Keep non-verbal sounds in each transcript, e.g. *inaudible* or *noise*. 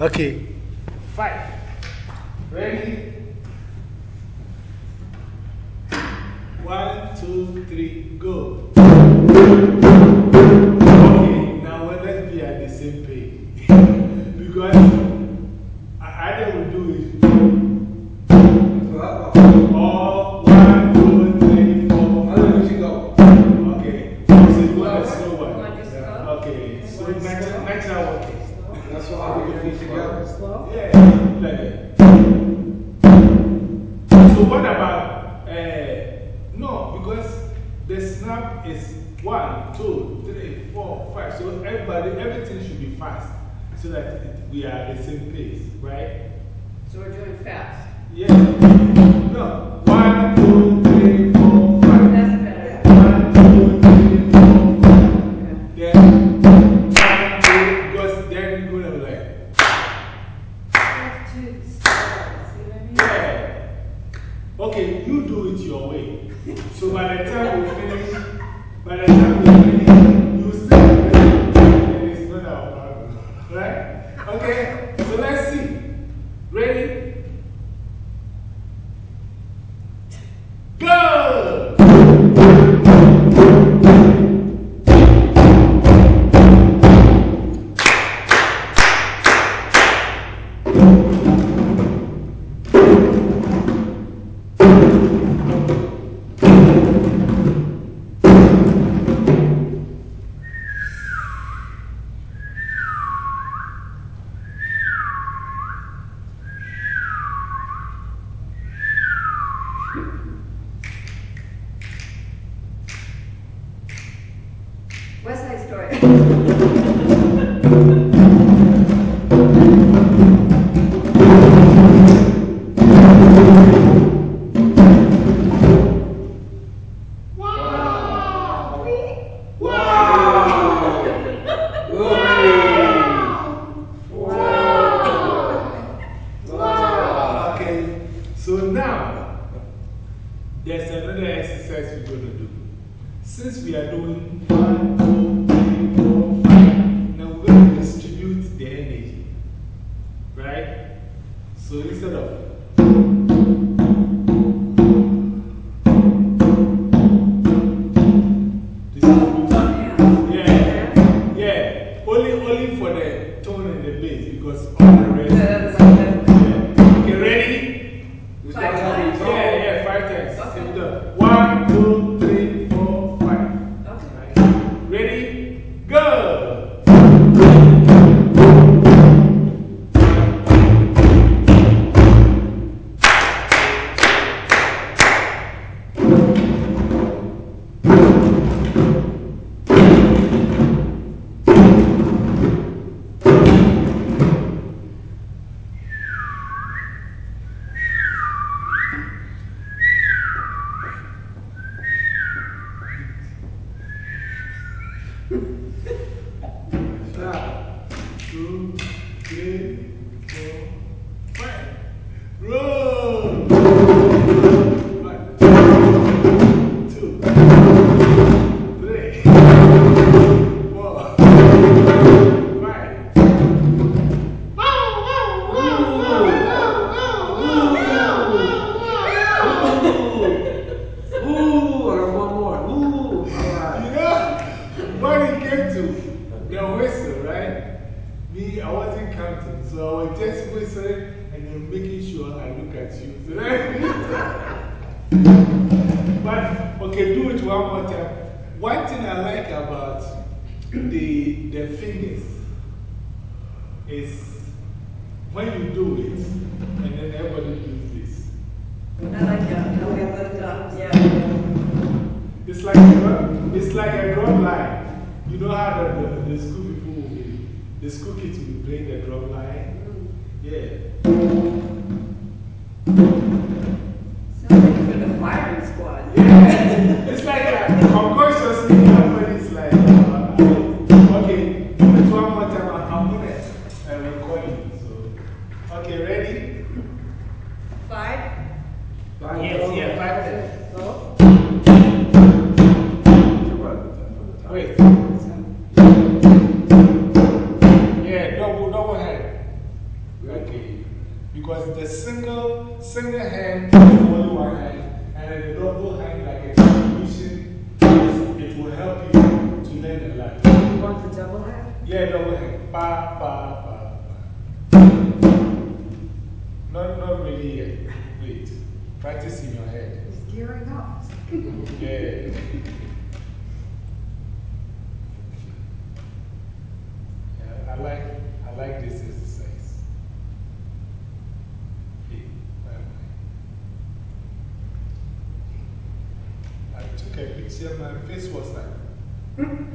Okay. Five. Ready? One, two, three, go. Okay, now let's be at the same page. *laughs* because So I just whistling and I'm making sure I look at you. *laughs* But, okay, do it one more time. One thing I like about the, the fingers is To learn a lot. You want the double hand? Yeah, double hand. Pa, pa, pa, pa. Not, not really yet. Wait. Practice in your head. He's gearing up. *laughs* Yeah. yeah. I like, I like this exercise. Hey, I? I took a picture, my face was like, hmm?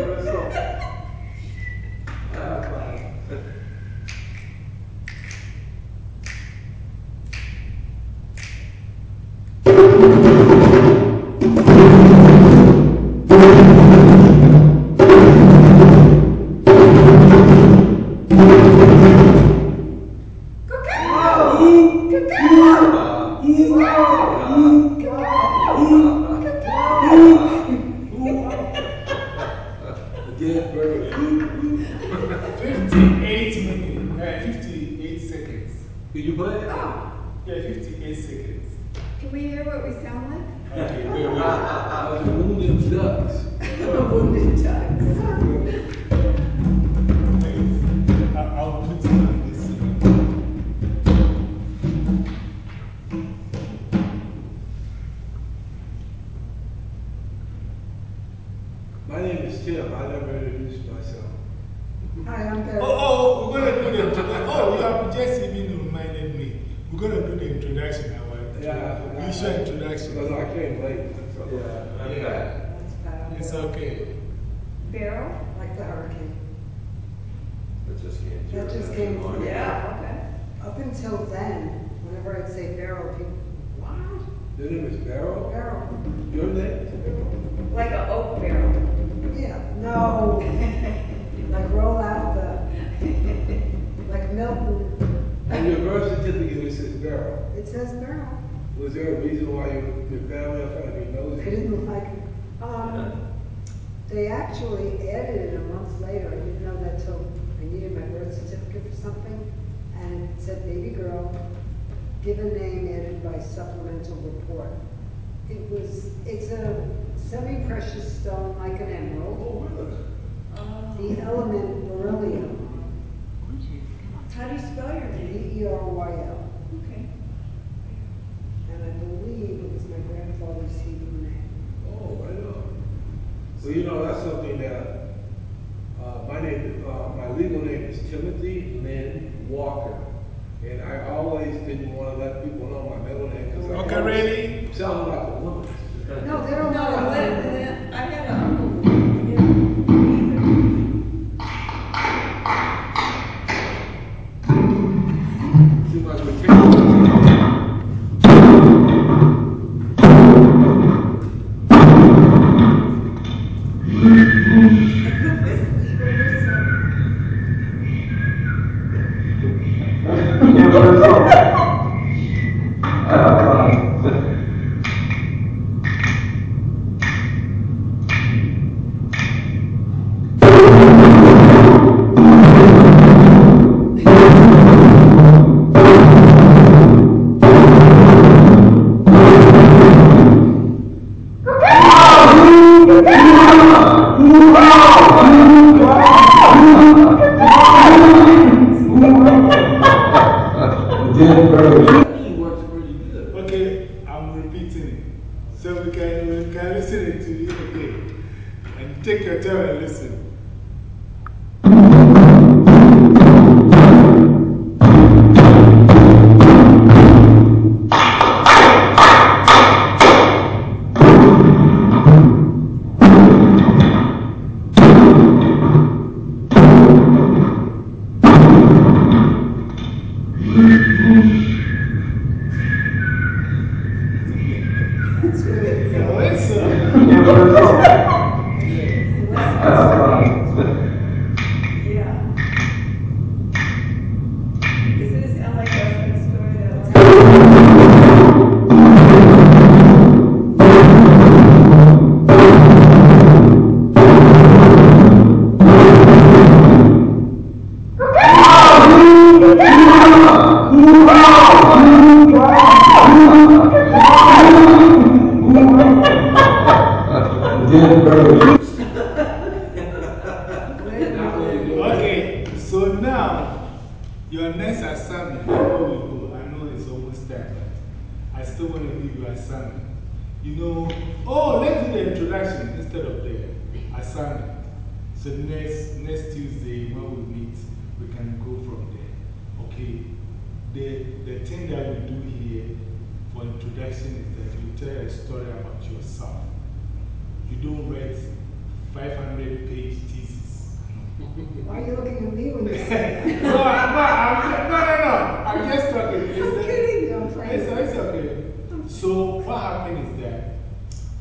Yeah, let's go. Ah, fine. That just came through. That just came through. Yeah. okay. Up until then, whenever I'd say barrel, people, what? Your name is Barrow? Barrel. Your name is Like a oak barrel. Yeah, no. *laughs* like roll out the, *laughs* like Milton. And your birth certificate, it says Barrow. It says barrel. Was there a reason why your, your family are trying to be They didn't look like it. Um, they actually added it a month later. I didn't know that till I needed my birth certificate for something. And it said baby girl, given name added by supplemental report. It was, it's a semi-precious stone like an emerald. Oh, really? The element beryllium, How do you spell your name? B-E-R-Y-L. Okay. And I believe it was my grandfather's Hebrew name. Oh, right on. Well, you know, that's something that, uh, my My name, uh, my legal name is Timothy Lynn Walker. And I always didn't want to let people know my middle name because I Okay, always ready? sound like a woman. No, they don't No, want *laughs*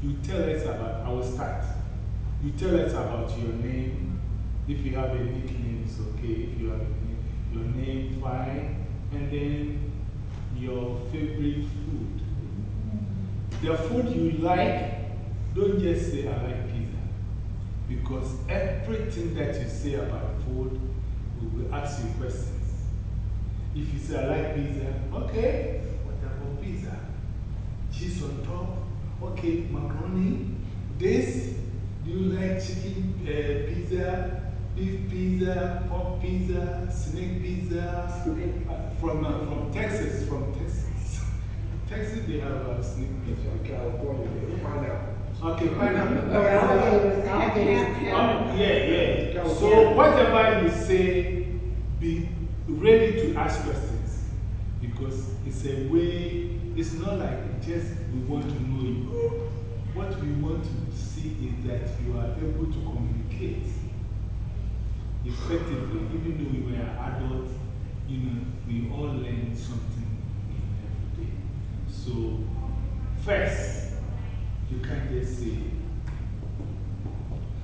you tell us about, I will start. You tell us about your name. If you have a nickname, it's okay. If you have a name, your name, fine. And then your favorite food. The food you like, don't just say, I like pizza. Because everything that you say about food, we will ask you questions. If you say, I like pizza, okay, what of pizza? Cheese on top, okay, macaroni, this, do you like chicken uh, pizza, beef pizza, pork pizza, snake pizza? Uh, from, uh, from Texas, from Texas. *laughs* Texas, they have a snake pizza. California, they find out. Okay, pineapple. Oh, alligators, alligators. Oh, yeah, yeah. So, whatever you say, be ready to ask questions. Because it's a way, it's not like just we want to know you. What we want to see is that you are able to communicate effectively, even though we were adults, you know, we all learn something every day. So, first, you can't just say,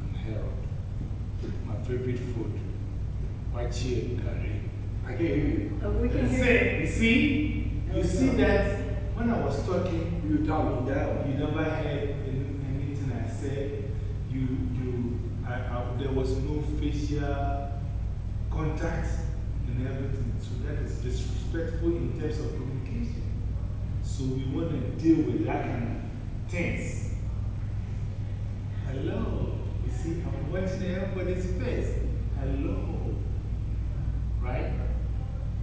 I'm Harold. My favorite food, wachi curry. I can't hear you. Oh, we can hear you see, you see that when I was talking, You were talking down. you never heard any- anything I said. You, you, I, I, there was no facial contact and everything. So that is disrespectful in terms of communication. So we want to deal with that kind of. Hello. You see, I'm watching everybody's face. Hello. Right?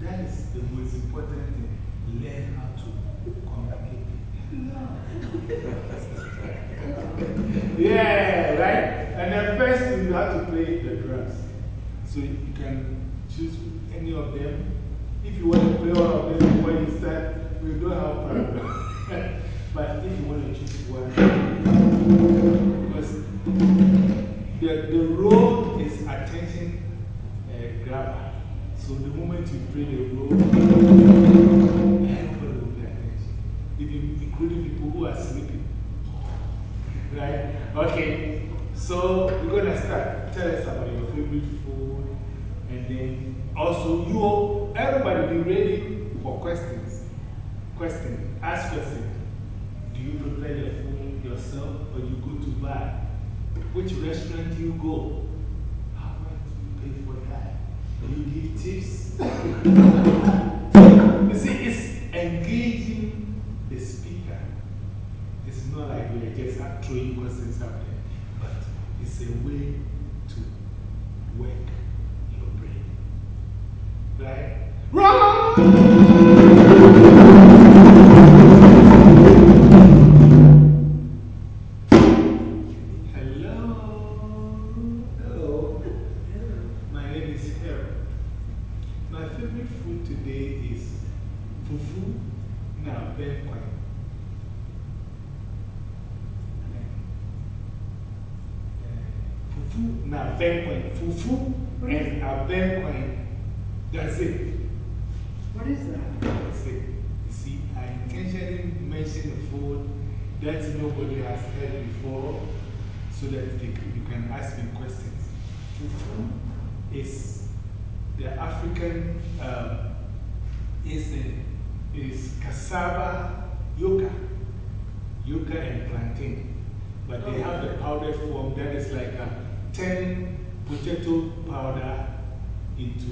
That is the most important thing. Learn how to communicate. Hello. And then also, you, all, everybody be ready for questions. Question. Ask questions. Do you prepare your food yourself or you go to buy? Which restaurant do you go? How much do you pay for that? Do you give tips? *laughs* you see, it's engaging the speaker. It's not like we're just throwing questions out there, but it's a way to work. Right? Hello. Is, a, is cassava, yuca, yuca and plantain. But they have the powdered form that is like a turning potato powder into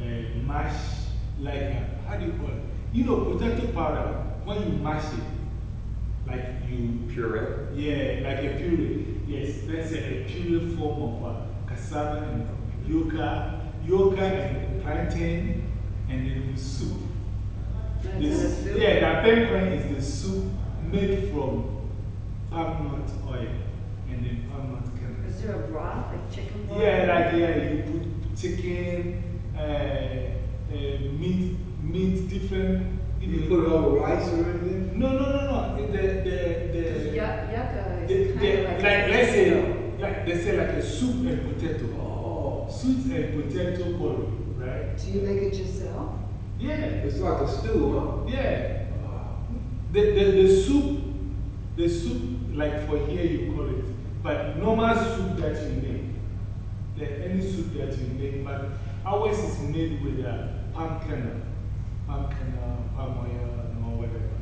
uh, mash, like a, how do you call it? You know, potato powder, when you mash it, like you Puree. yeah, like a puree. Yes, that's a, a puree form of uh, cassava and yuca, yuca and plantain, and then the soup. That's This, soup? Yeah, the pemmican is the soup made from palm nut oil and then palm nut kernel. Is there a broth, like chicken broth? Yeah, like yeah, you put chicken, uh, uh, meat, meat, different. You put it over rice or anything? No, no, no, no. The, the, the, Yuck- Yucca the, is the, kind of like, like. let's say, like, they say like a soup and potato. Oh. Soup and potato curry, right? Do you make it yourself? Yeah, It's like a stew, yeah. huh? Wow. The, the, the soup, the soup, like for here you call it, but normal soup that you make, the, any soup that you make, but ours is made with a palm kernel, palm kernel, palm oil, or whatever.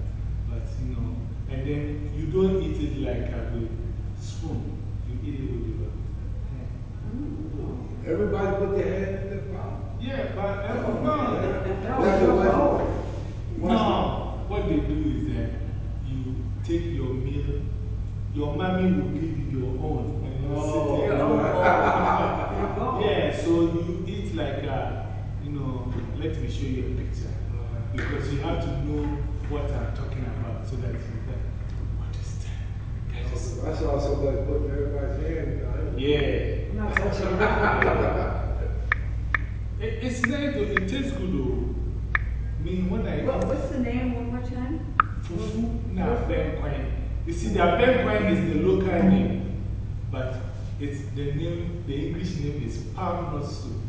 But you know, and then you don't eat it like a with spoon, you eat it with your hand. Everybody put their hand in their pot. Yeah, but uh, no, That's a weapon. No, what they do is that you take your meal, your mommy will give you your own, and you Oh, sit there. Your own bowl. *laughs* Your bowl. Yeah, so you eat like a, you know, let me show you a picture. Because you have to know what I'm talking about so that you can, what is that? That is, I saw somebody putting everybody's hand in yeah. I'm not touching that. It, it's nice, though. it tastes good though. I mean, when I What, eat what's the name one more time? Fufu na Benquine. You see, the Benquine is the local name, but it's the name, the English name is palm nut soup.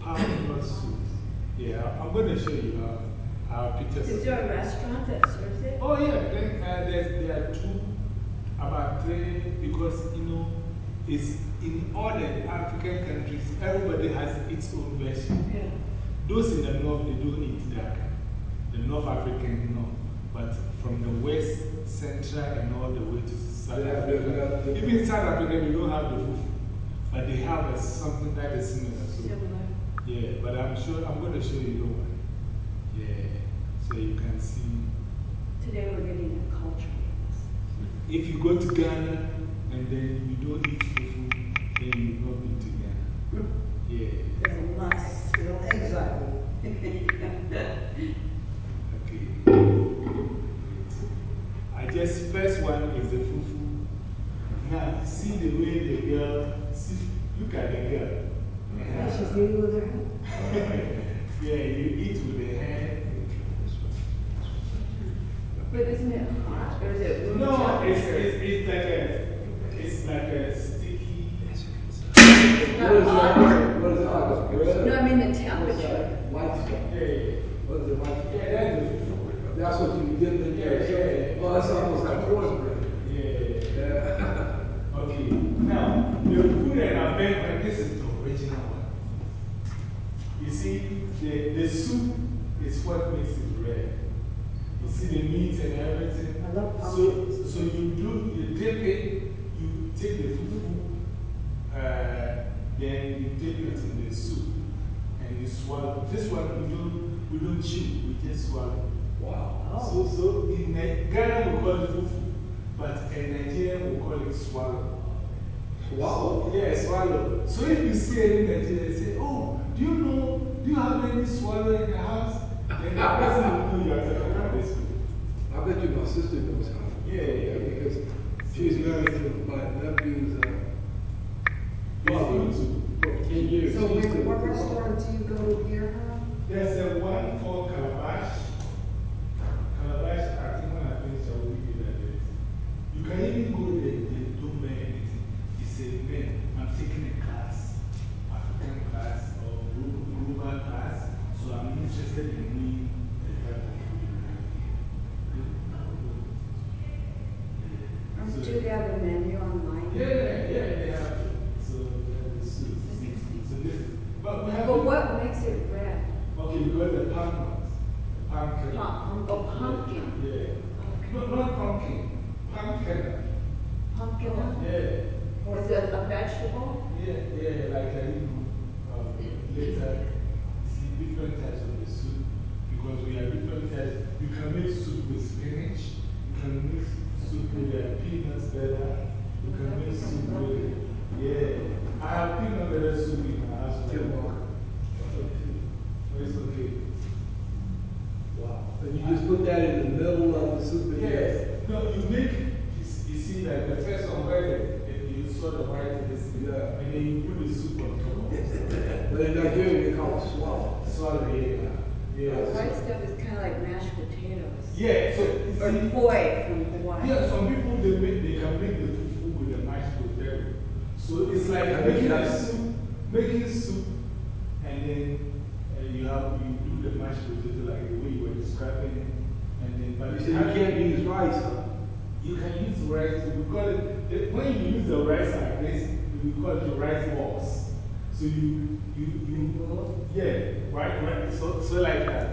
Palm nut soup. Yeah, I'm going to show you our, our pictures. Is there a restaurant that serves it? Oh, yeah, then, uh, there are two, about three, because, you know, it's in all the African countries, everybody has its own version. Yeah. Those in the north, they don't eat that. The North African, no. But from the west, central, and all the way to South They have different- Africa. Even South Africa, they don't have the fufu. But they have a, something that is similar. So, Similar. yeah, but I'm sure, I'm going to show you the one. Yeah, so you can see. Today we're getting a culture. If you go to Ghana and then you don't eat fufu, then you've not been to Ghana. Hmm. Yeah. It's a must. Exactly. *laughs* this first one is the fufu. Now, see the way the girl, see, look at the girl. Yeah, she's getting older. *laughs* yeah, you, swallow. This one we don't, we don't chew, we just swallow. Wow. Oh. So, so in Ghana we call it fufu, but in Nigeria we call it swallow. Wow. So, yeah, swallow. So if you see any Nigerian say, oh, do you know, do you have any swallow in the house? Then that person will know you are talking about this food. I bet you my sister knows how. Yeah, yeah, because Because she's married to my nephew's. do you go to near her? There's a one altar 所所 so.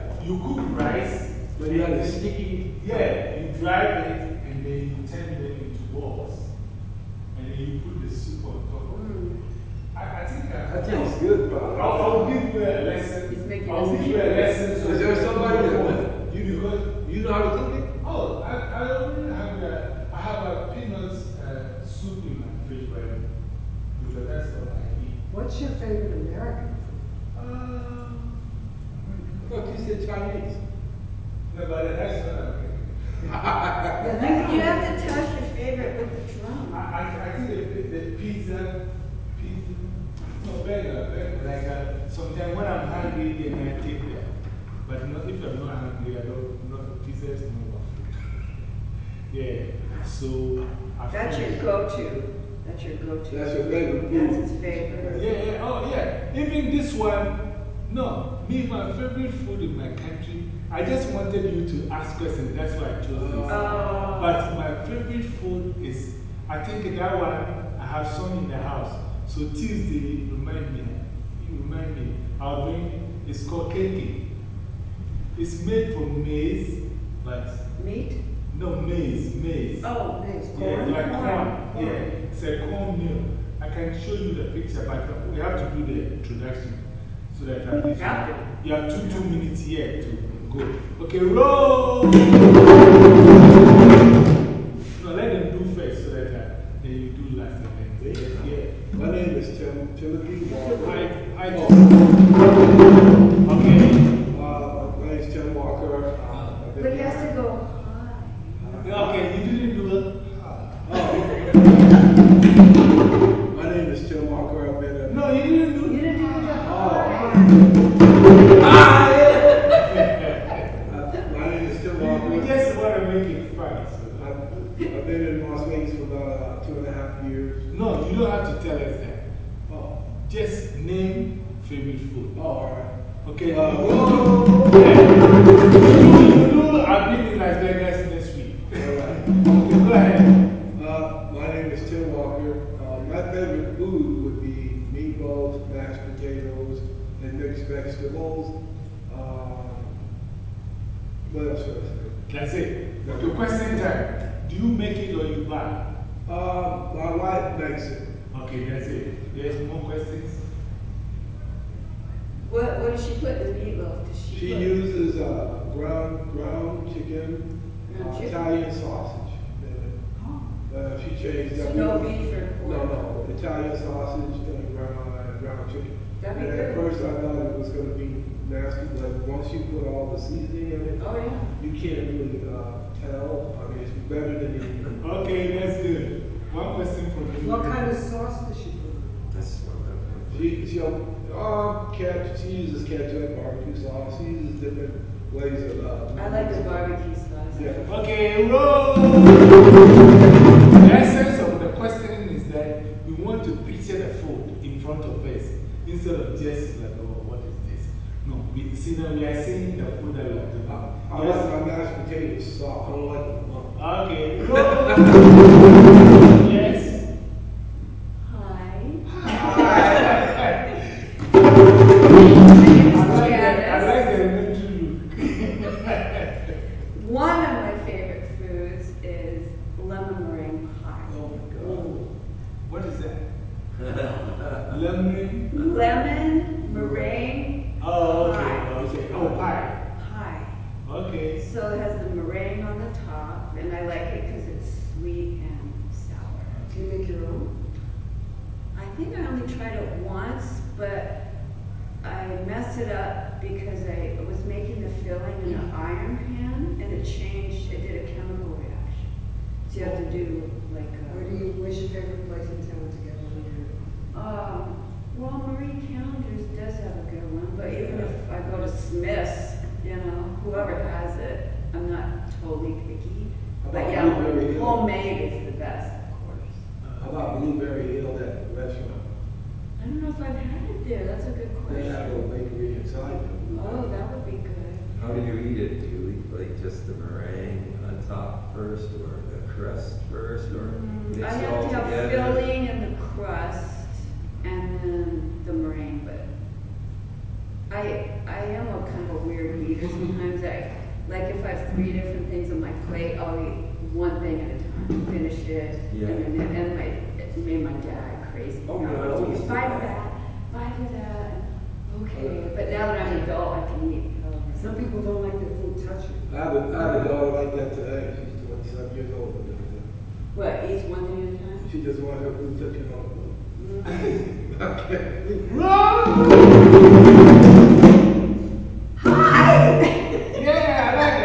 So I That's your go-to. That's your go-to. That's your favorite food. That's his favorite. Yeah, yeah, oh yeah. Even this one, no. Me, my favorite food in my country, I just wanted you to ask questions. That's why I chose this. Oh. But my favorite food is, I think that one, I have some in the house. So Tuesday, remind me, remind me, I'll bring, it's called kenkey. It's made from maize, but... Meat? No, maize, maize. Oh, maize. Yeah, like corn. corn. corn. Yeah, it's a corn meal. I can show you the picture, but we have to do the introduction so that at least you have two, two minutes here to go. Okay, roll! Italian sausage. in it. Oh. Uh, she changed So up. no beef or pork? No, no, Italian sausage and ground, uh, ground chicken. That'd be And at good. first I thought it was gonna be nasty, but once you put all the seasoning in it, Oh, yeah. you can't really, uh, tell. I mean, it's better than you. Okay, that's good. One question from you. What kind of sauce does she put on? That's one of them. She, she'll, uh, ketchup, she uses ketchup, barbecue sauce, she uses different ways of. I like the barbecue sauce. Yeah. Okay, roll. The essence of the question is that we want to picture the food in front of us instead of just like, oh, what is this? No, we see that we are seeing the food that we are doing. I like my mashed potatoes soft, I don't like them hard. Okay, *laughs* roll. Because I was making the filling in an iron pan, and it changed, it did a chemical reaction. So you have to do like Where do a, you, where's your favorite place in town to get one of your? um, well, Marie Callender's does have a good one, but even if I go to Smith's, you know, whoever has it, I'm not totally picky. How But about yeah, Blueberry Hill? homemade is the best, of course. How about Blueberry Hill, that restaurant? I don't know if I've had it there, that's a good They have a question. little bakery inside. Oh, that would be good. How do you eat it? Do you eat like just the meringue on top first or the crust first or Mm, mix I it have all to have together? filling and the crust and then the meringue, but I, I am a kind of a weird eater sometimes. I, like if I have three different things on my plate, I'll eat one thing at a time, finish it. Yeah. And then, and my, it made my dad crazy. Oh, You know, yeah, I always do Five of that. that, five of that, okay. But now that I'm an adult, I can eat. however Some people don't like their food touching. I have a, I have a daughter like that today, she's twenty-seven years old. What, eats one thing at a time? She just wants her food touching on the food. Mm. Okay. Roll. Yeah, I like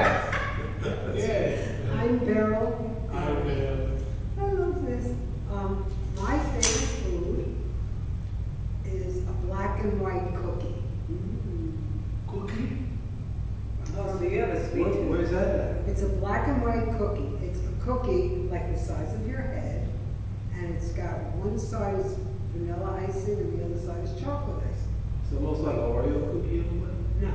that. Yes. I'm Beryl. I will. I love this. Um, my favorite food is a black and white cookie. Mm. Cookie? Oh, so you have a sweet Where, tooth. where's that at? It's a black and white cookie. It's a cookie like the size of your head, and it's got one side is vanilla icing and the other side is chocolate icing. It's almost like an Oreo cookie in a way. No,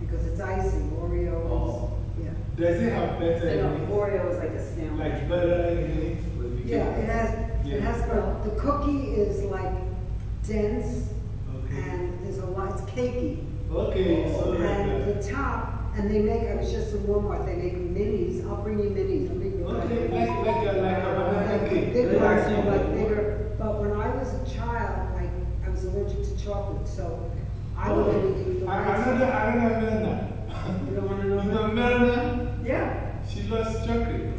because it's icing. Oreo Oh. is, yeah. Does it have better And in an it? Oreo is like a sandwich. Like butter in it? When you Yeah, get- it has, Yeah. it has, but the cookie is like dense Okay. and there's a lot, it's cakey. Okay, so like And that. the top, and they make, I was just in Walmart, they make minis, I'll bring you minis, I'll bring you. Okay, like, like a, like a banana cake. Big They ones like bigger, but when I was a child, I, I was allergic to chocolate, so I would only eat the I- white Another, side. another Melna. You don't wanna You know know that? Melna? Yeah. She loves chocolate.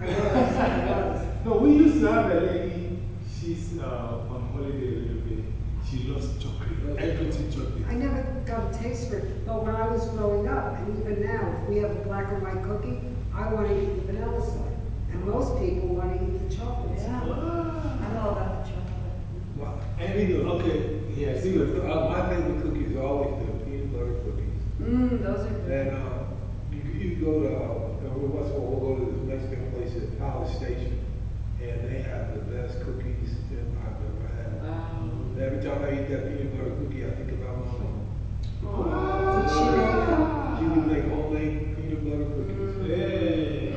I was, I was. No, we used to have a lady, she's uh, on holiday a little bit. She loves chocolate, everything chocolate. I never got a taste for it, but when I was growing up, and even now, if we have a black and white cookie, I wanna eat the vanilla side. And most people wanna eat the chocolate side. Yeah. Ah. I'm all about the chocolate. My, And, okay, yes. see, uh, my favorite cookies are always the peanut butter cookies. Mmm, those are good. And, uh, you, you go to, uh, what's, we'll go to this Mexican place at College Station. and they have the best cookies that I've ever had. Um, Every time I eat that peanut butter cookie, I think about mama. Did she make them? She would make homemade peanut butter cookies. Hey.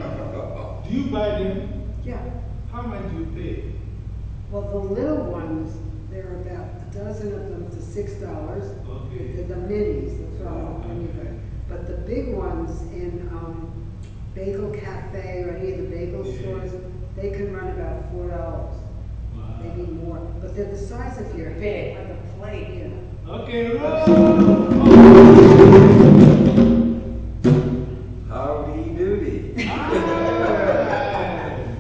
Do you buy them? Yeah. How much do you pay? Well, the little ones, there are about a dozen of them for six dollars. Okay. They're the minis, that's what I'm bringing But the big ones in, um, Bagel Cafe or any of the bagel Yeah. stores, they can run about four dollars, Wow. Maybe more. But they're the size of your head. like a plate. Yeah. Okay, roll. Howdy doody. Alright. *laughs*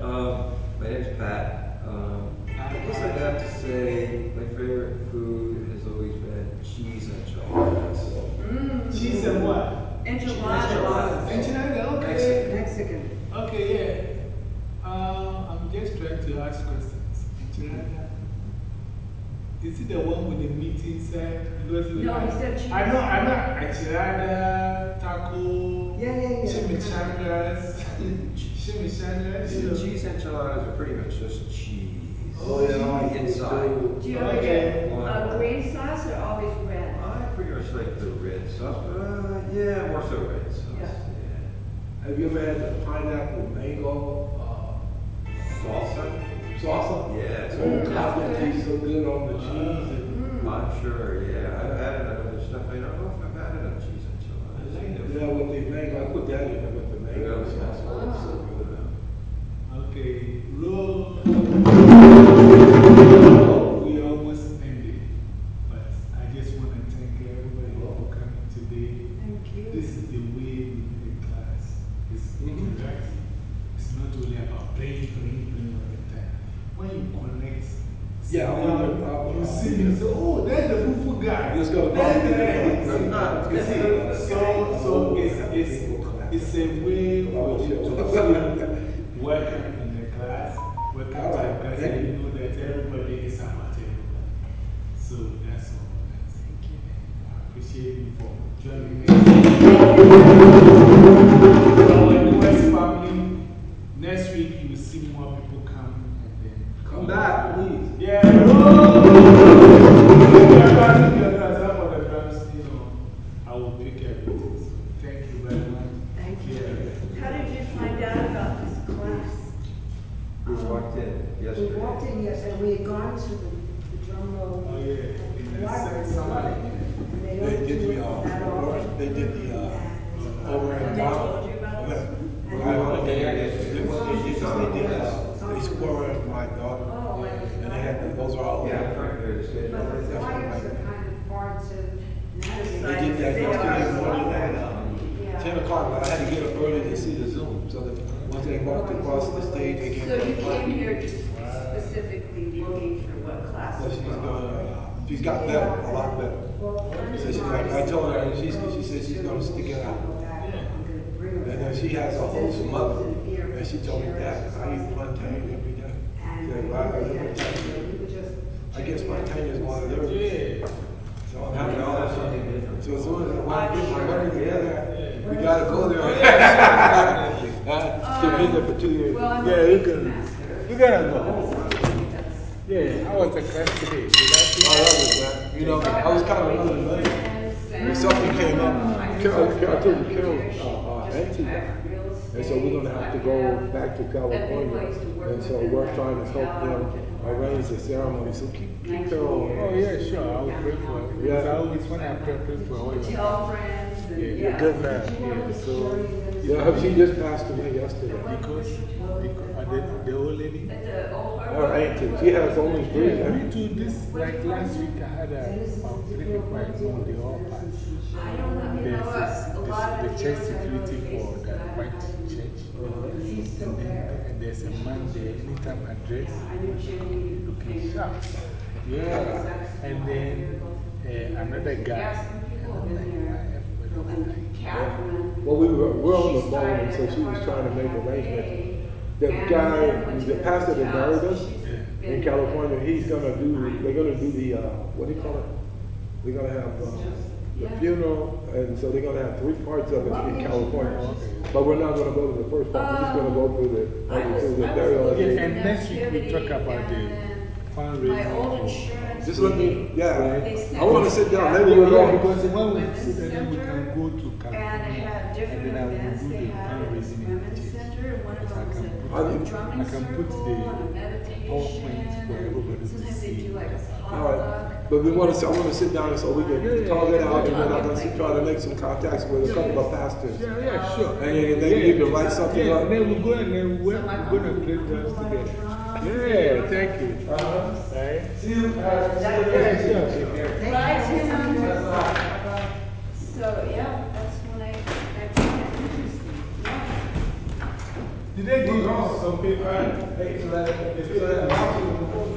Um, my name's Pat. Um, I guess I'd have to say my favorite food has always been cheese enchiladas. Mmm. Cheese and what? Enchiladas. Enchilada, okay. Mexican. Mexican. Okay, yeah. Um, I'm just trying to ask questions. Enchilada. Is it the one with the meat inside? Because No, I, he said cheese. I know, I know enchilada, taco, Yeah, yeah, yeah. chimichangas, chimichangas. *laughs* you know. The cheese enchiladas are pretty much just cheese. Oh, yeah, I like Inside. Do you ever Okay. get a green sauce or always red? I pretty much like the red sauce, but uh, yeah, more so red sauce. Yeah. Yeah. Have you ever had the pineapple mango uh, salsa? Yeah, it's Oh, Mm, that good. tastes so good on the cheese and. Mm. I'm sure, yeah. I've had it on other stuff. I don't know if I've had it on cheese I like Yeah, with the mango, I put that in with the mango sauce. It's a way for you to feel welcome in the class, welcome to the Alright, class, thank and you know that everybody is about everybody. So that's all. Thank you. I appreciate you for joining me. Our newest family, next week you will see more people come and then. Come back, please. Yeah, roll! Your drums, your drums, up on the drums, you know, I will pick everything. So thank you very much. Thank you. Yeah. How did you find out about this class? We walked in We yesterday. walked in yesterday, we had gone to the, the drum roll. Oh, yeah. at In the the library. summer. And they They don't did do the, it uh, that or- often. they did the, uh, And, over in And they town. told you about this one? Well, I don't know, they had, they, what they did is they did, uh, they score in my daughter, Oh, like. and they had, the- those are all. Yeah, right there, it's good. But the That's what flyers I- are kind of hard to navigate. They did that yesterday morning at, uh, Yeah. ten o'clock, but I had to get up early to see the Zoom, so that once they walked across the stage, they So gave you me a came plaque. here just specifically looking for what Well, classes she's were gonna, offered? uh, she's got better, a lot better. Well, So she's like, I told her, she, she said she's gonna stick it out. And then she has a host mother, and she told me, Dad, I eat plantain every day. Said, "Why are you plantain?" I guess plantain is one of those. Yeah. So I'm Have happy you all something that. different? So as soon as when I get my money together, we gotta go there. *laughs* *laughs* Uh, To there for two years. Well, Yeah, you King's can- you gotta go. That's- Yeah, I was a class today. I love it, man. You know, I was kind of running late. When something came up, Carol, Carol, I told you, Carol, uh, uh, auntie died. And so we're gonna have to go back to California. And so we're trying to help them arrange the ceremony, so keep, keep Carol. Oh, yeah, sure. I will pray for her. Because I always, when I pray, pray for all your Tell family. friends Yeah, and, you're yeah. good man. Yeah, so. Yeah, she just passed away yesterday. Because, because uh, the, the old lady. At the old harbor. Her auntie, she has only three. Yeah, me too. This, like last week, I had a, about three people I know, they all passed. I don't know, you There's know, this, a this, lot the of church deals I know security And then there. th- there's a man there, anytime I dress, Yeah, I knew Jimmy. looking sharp. Yeah. And then uh, another guy. Well, we were, we're on the phone, so she was trying to make arrangements. The guy, the pastor that married us in California, he's gonna do, they're gonna do the, uh, what do you call it? We're gonna have, uh, the Yeah. funeral, and so they're gonna have three parts of it What in makes you California. purchase? But we're not gonna go to the first part, we're just gonna go through the, oh, I was, through the I burial. was looking Yeah, at and next week we talk activity about the and then fundraising. my old for- insurance. Just let me, yeah, They sent I wanna sit down, back maybe Yeah, we'll yeah, go. because when we Women's sit and then we Center, can go to And it California. had different and then I will events, do they the had it fundraising in women's the center, and one of Yes, I them was can a put- a drumming I can put circle the and a meditation. PowerPoint for everybody to Sometimes they see. do like a All right, but we wanna, I wanna sit down so we can yeah, talk it yeah. out, and then I'm gonna see- try to make some contacts with a couple of pastors. Yeah, yeah, sure. And then maybe you can write something yeah, up. then we go and then we're, So my we're gonna mom- play drums together. Drums. Yeah, thank you. Right? See you, Yeah, sure, sure. Bye, Tim. So, yeah, that's when I, I think that's interesting. Yeah. Did they give you some paper? You want all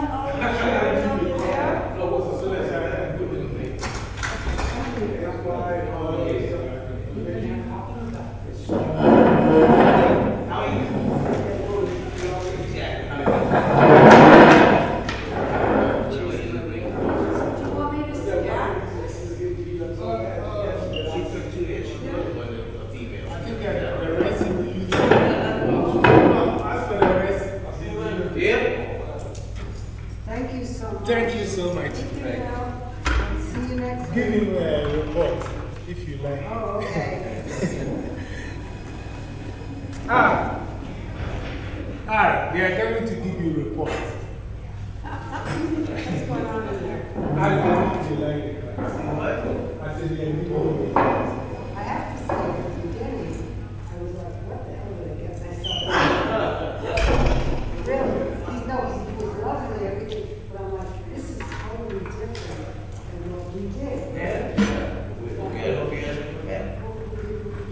the chairs up there? Do you want me to scan this? I think that the rest will use. As for the rest, Thank you so much. thank you so much. See you next Give week. him a report if you like. Oh, okay. Ah, ah, they are coming to give you reports. What's going on in there? I don't think you like the class. I said they are giving you reports. I have to say, at the beginning, I was like, what the hell did I get myself into? Really, he, no, he was lovely, everything, but I'm like, this is totally different than what we did. He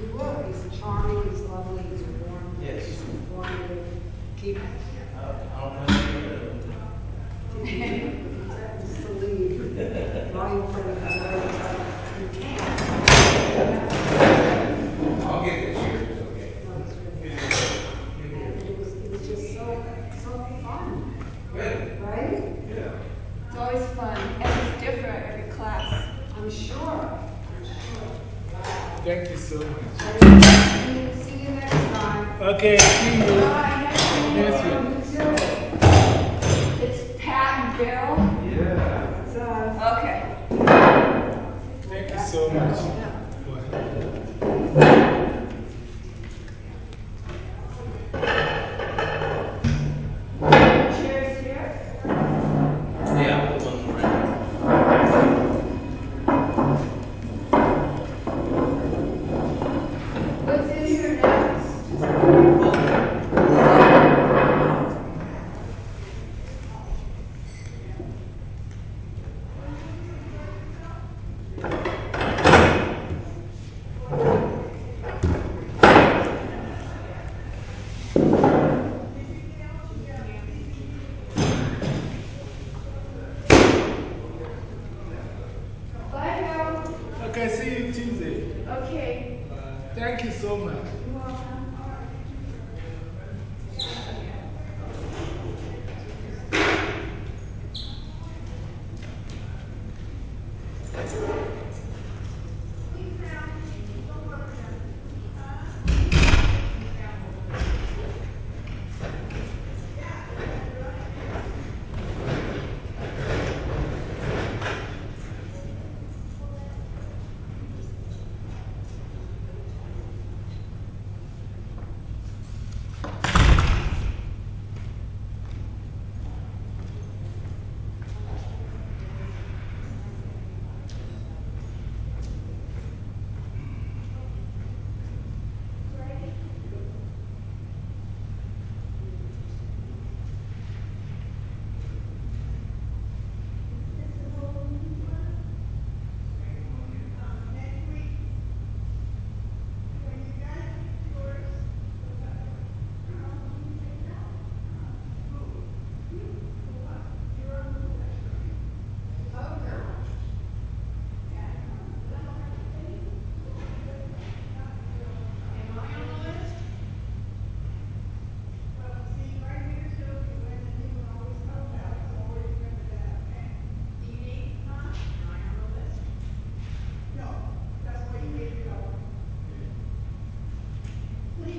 he will, he's charming, he's lovely, he's warm. Yes. He's informative, keep, if he threatens to leave, my friend is always like, you can't. I'll get this year, it's okay. No, it's really- And it was, it was just so, so fun, Good. right? It's always fun, and it's different every class. I'm sure, I'm sure. Wow. Thank you so much. See you, next time. Okay, see you. Bye, nice Next you. week. It's Pat and Bill. It's, uh, Okay. Thank you so much.